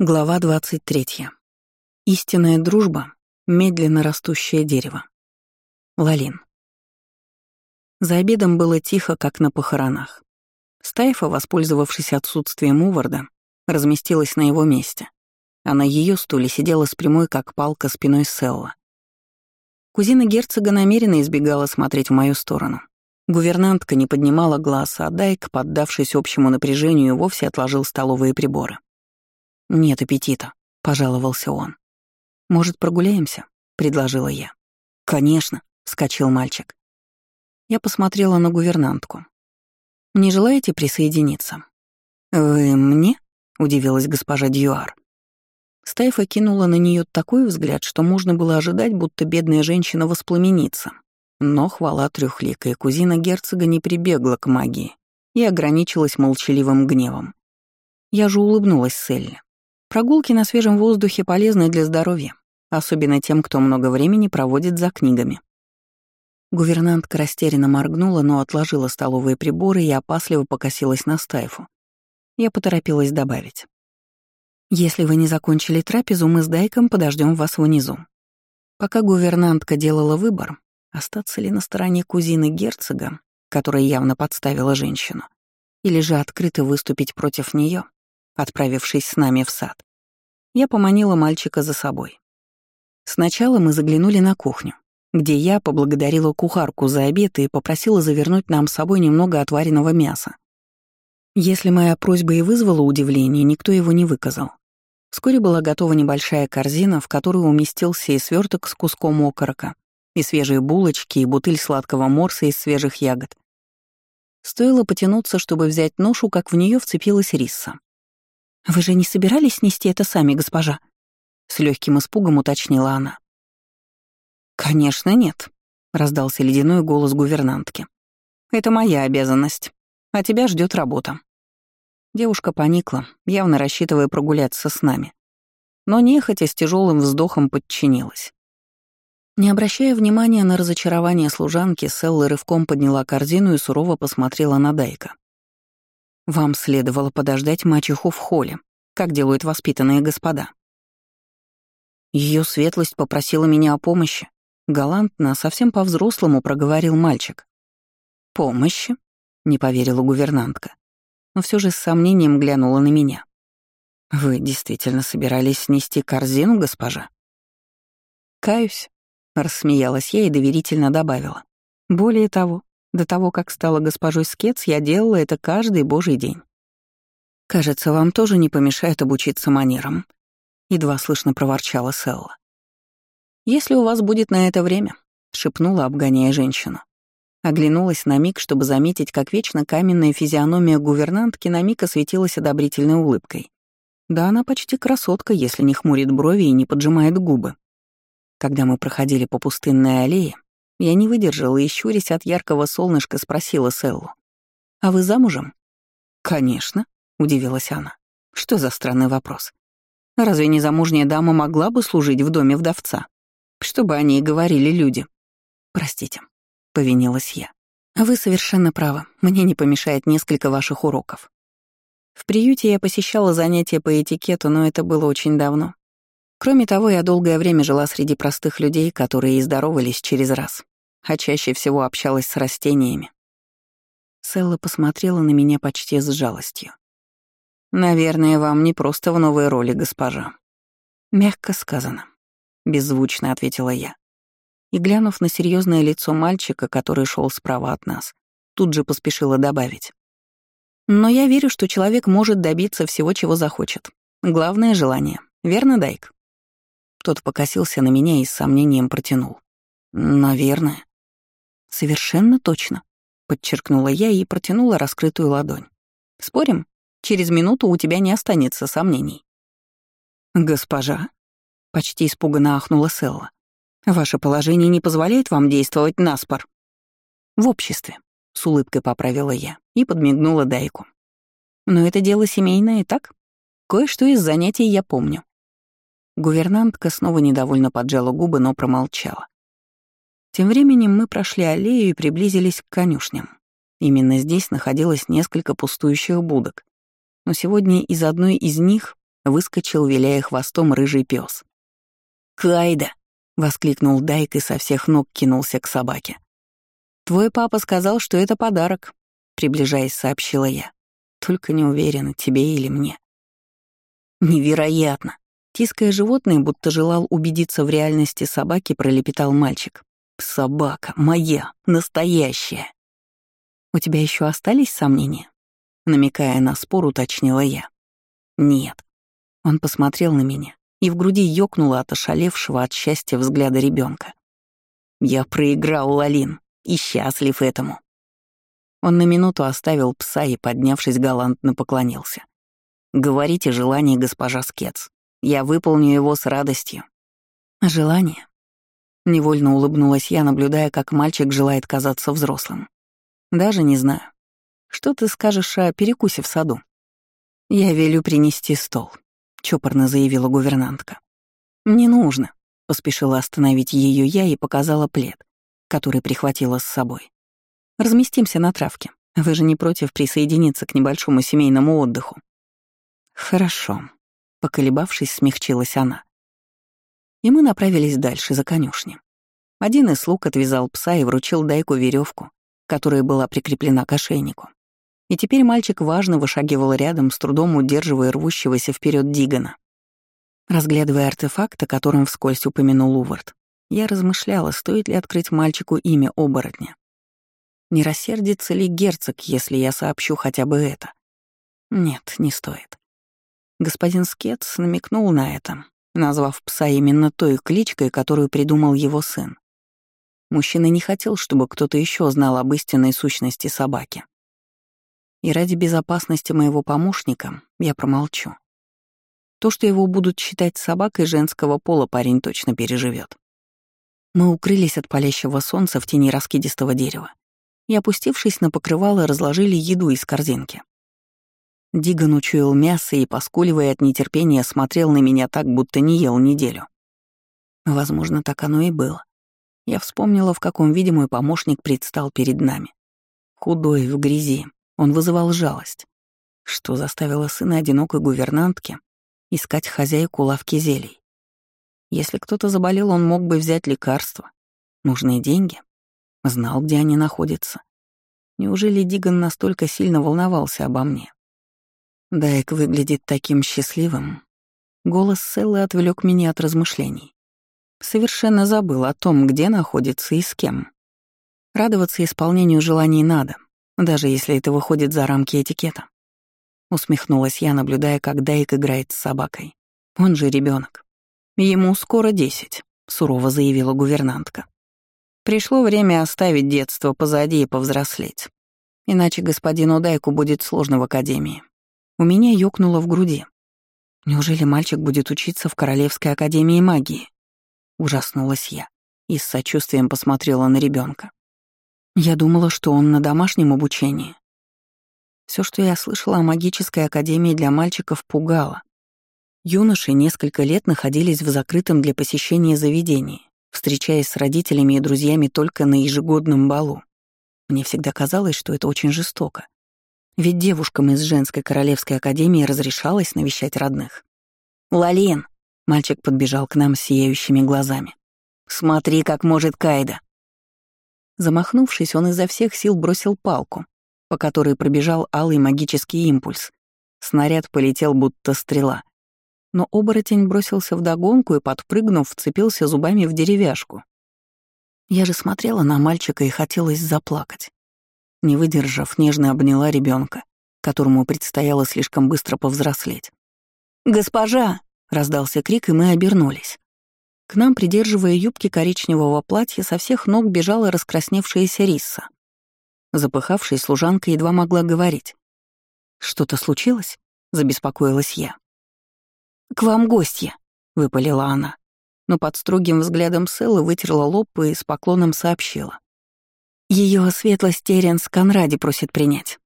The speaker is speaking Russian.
Глава 23. Истинная дружба — медленно растущее дерево. Лалин. За обедом было тихо, как на похоронах. Стайфа, воспользовавшись отсутствием Уварда, разместилась на его месте, а на ее стуле сидела с прямой, как палка, спиной Селла. Кузина герцога намеренно избегала смотреть в мою сторону. Гувернантка не поднимала глаз, а Дайк, поддавшись общему напряжению, вовсе отложил столовые приборы. «Нет аппетита», — пожаловался он. «Может, прогуляемся?» — предложила я. «Конечно», — вскочил мальчик. Я посмотрела на гувернантку. «Не желаете присоединиться?» «Вы мне?» — удивилась госпожа Дьюар. Стайфа кинула на нее такой взгляд, что можно было ожидать, будто бедная женщина воспламенится. Но хвала трехликая кузина герцога не прибегла к магии и ограничилась молчаливым гневом. Я же улыбнулась Селле. Прогулки на свежем воздухе полезны для здоровья, особенно тем, кто много времени проводит за книгами. Гувернантка растерянно моргнула, но отложила столовые приборы и опасливо покосилась на стайфу. Я поторопилась добавить. «Если вы не закончили трапезу, мы с Дайком подождем вас внизу». Пока гувернантка делала выбор, остаться ли на стороне кузины герцога, которая явно подставила женщину, или же открыто выступить против нее, отправившись с нами в сад. Я поманила мальчика за собой. Сначала мы заглянули на кухню, где я поблагодарила кухарку за обед и попросила завернуть нам с собой немного отваренного мяса. Если моя просьба и вызвала удивление, никто его не выказал. Вскоре была готова небольшая корзина, в которую уместился и сверток с куском окорока, и свежие булочки, и бутыль сладкого морса из свежих ягод. Стоило потянуться, чтобы взять ношу, как в нее вцепилась риса. «Вы же не собирались нести это сами, госпожа?» С легким испугом уточнила она. «Конечно нет», — раздался ледяной голос гувернантки. «Это моя обязанность, а тебя ждет работа». Девушка поникла, явно рассчитывая прогуляться с нами. Но нехотя с тяжелым вздохом подчинилась. Не обращая внимания на разочарование служанки, Селла рывком подняла корзину и сурово посмотрела на Дайка. Вам следовало подождать мачеху в холле, как делают воспитанные господа. Ее светлость попросила меня о помощи. Галантно, совсем по-взрослому проговорил мальчик. «Помощи?» — не поверила гувернантка. Но все же с сомнением глянула на меня. «Вы действительно собирались снести корзину, госпожа?» «Каюсь», — рассмеялась я и доверительно добавила. «Более того, до того, как стала госпожой Скетс, я делала это каждый божий день. «Кажется, вам тоже не помешает обучиться манерам», — едва слышно проворчала Селла. «Если у вас будет на это время», — шепнула, обгоняя женщину. Оглянулась на миг, чтобы заметить, как вечно каменная физиономия гувернантки на миг осветилась одобрительной улыбкой. Да она почти красотка, если не хмурит брови и не поджимает губы. Когда мы проходили по пустынной аллее, я не выдержала и, щурясь от яркого солнышка, спросила Селлу. «А вы замужем?» «Конечно», — удивилась она. «Что за странный вопрос? Разве незамужняя дама могла бы служить в доме вдовца? Что бы они и говорили люди?» «Простите», — повинилась я. «Вы совершенно правы. Мне не помешает несколько ваших уроков. В приюте я посещала занятия по этикету, но это было очень давно. Кроме того, я долгое время жила среди простых людей, которые и здоровались через раз, а чаще всего общалась с растениями. Селла посмотрела на меня почти с жалостью. «Наверное, вам не просто в новой роли, госпожа». «Мягко сказано», — беззвучно ответила я. И, глянув на серьезное лицо мальчика, который шел справа от нас, тут же поспешила добавить. «Но я верю, что человек может добиться всего, чего захочет. Главное — желание. Верно, Дайк?» Тот покосился на меня и с сомнением протянул. «Наверное». «Совершенно точно», — подчеркнула я и протянула раскрытую ладонь. «Спорим? Через минуту у тебя не останется сомнений». «Госпожа», — почти испуганно ахнула Селла, «ваше положение не позволяет вам действовать наспор». «В обществе», — с улыбкой поправила я и подмигнула Дайку. «Но это дело семейное, так? Кое-что из занятий я помню. Гувернантка снова недовольно поджала губы, но промолчала. Тем временем мы прошли аллею и приблизились к конюшням. Именно здесь находилось несколько пустующих будок. Но сегодня из одной из них выскочил, виляя хвостом, рыжий пес. «Кайда!» — воскликнул Дайк и со всех ног кинулся к собаке. «Твой папа сказал, что это подарок», — приближаясь, сообщила я. «Только не уверена, тебе или мне». «Невероятно!» Тиская животное, будто желал убедиться в реальности собаки, пролепетал мальчик. «Собака, моя, настоящая!» «У тебя еще остались сомнения?» Намекая на спор, уточнила я. «Нет». Он посмотрел на меня, и в груди ёкнуло от ошалевшего от счастья взгляда ребенка. «Я проиграл, Лалин, и счастлив этому». Он на минуту оставил пса и, поднявшись, галантно поклонился. «Говорите желание, госпожа Скетс. Я выполню его с радостью». «Желание?» Невольно улыбнулась я, наблюдая, как мальчик желает казаться взрослым. «Даже не знаю. Что ты скажешь о перекусе в саду?» «Я велю принести стол», — чопорно заявила гувернантка. «Не нужно», — поспешила остановить ее я и показала плед, который прихватила с собой. «Разместимся на травке. Вы же не против присоединиться к небольшому семейному отдыху?» «Хорошо», — поколебавшись, смягчилась она. И мы направились дальше, за конюшни. Один из слуг отвязал пса и вручил Дайку веревку, которая была прикреплена к ошейнику. И теперь мальчик важно вышагивал рядом, с трудом удерживая рвущегося вперед Дигана. Разглядывая артефакт, о котором вскользь упомянул Увард, я размышляла, стоит ли открыть мальчику имя оборотня. Не рассердится ли герцог, если я сообщу хотя бы это? Нет, не стоит. Господин Скетс намекнул на это, назвав пса именно той кличкой, которую придумал его сын. Мужчина не хотел, чтобы кто-то еще знал об истинной сущности собаки. И ради безопасности моего помощника я промолчу. То, что его будут считать собакой женского пола, парень точно переживет. Мы укрылись от палящего солнца в тени раскидистого дерева и, опустившись на покрывало, разложили еду из корзинки. Диган учуял мясо и, поскуливая от нетерпения, смотрел на меня так, будто не ел неделю. Возможно, так оно и было. Я вспомнила, в каком виде мой помощник предстал перед нами. Худой, в грязи, он вызывал жалость, что заставило сына одинокой гувернантки искать хозяйку лавки зелий. Если кто-то заболел, он мог бы взять лекарства. Нужные деньги. Знал, где они находятся. Неужели Диган настолько сильно волновался обо мне? Дайк выглядит таким счастливым. Голос Селлы отвлек меня от размышлений. Совершенно забыл о том, где находится и с кем. Радоваться исполнению желаний надо, даже если это выходит за рамки этикета. Усмехнулась я, наблюдая, как Дайк играет с собакой. Он же ребенок. Ему скоро десять, сурово заявила гувернантка. Пришло время оставить детство позади и повзрослеть. Иначе господину Дайку будет сложно в академии. У меня ёкнуло в груди. Неужели мальчик будет учиться в Королевской академии магии? Ужаснулась я и с сочувствием посмотрела на ребенка. Я думала, что он на домашнем обучении. Все, что я слышала о магической академии для мальчиков, пугало. Юноши несколько лет находились в закрытом для посещения заведении, встречаясь с родителями и друзьями только на ежегодном балу. Мне всегда казалось, что это очень жестоко. Ведь девушкам из женской королевской академии разрешалось навещать родных. «Лалин!» — мальчик подбежал к нам сияющими глазами. «Смотри, как может Кайда!» Замахнувшись, он изо всех сил бросил палку, по которой пробежал алый магический импульс. Снаряд полетел, будто стрела. Но оборотень бросился вдогонку и, подпрыгнув, вцепился зубами в деревяшку. Я же смотрела на мальчика и хотелось заплакать. Не выдержав, нежно обняла ребенка, которому предстояло слишком быстро повзрослеть. «Госпожа!» — раздался крик, и мы обернулись. К нам, придерживая юбки коричневого платья, со всех ног бежала раскрасневшаяся Рисса. Запыхавшись, служанка едва могла говорить. «Что-то случилось?» — забеспокоилась я. «К вам гостья», — выпалила она, но под строгим взглядом Селлы вытерла лоб и с поклоном сообщила. Ее светлость Теренс Конради просит принять.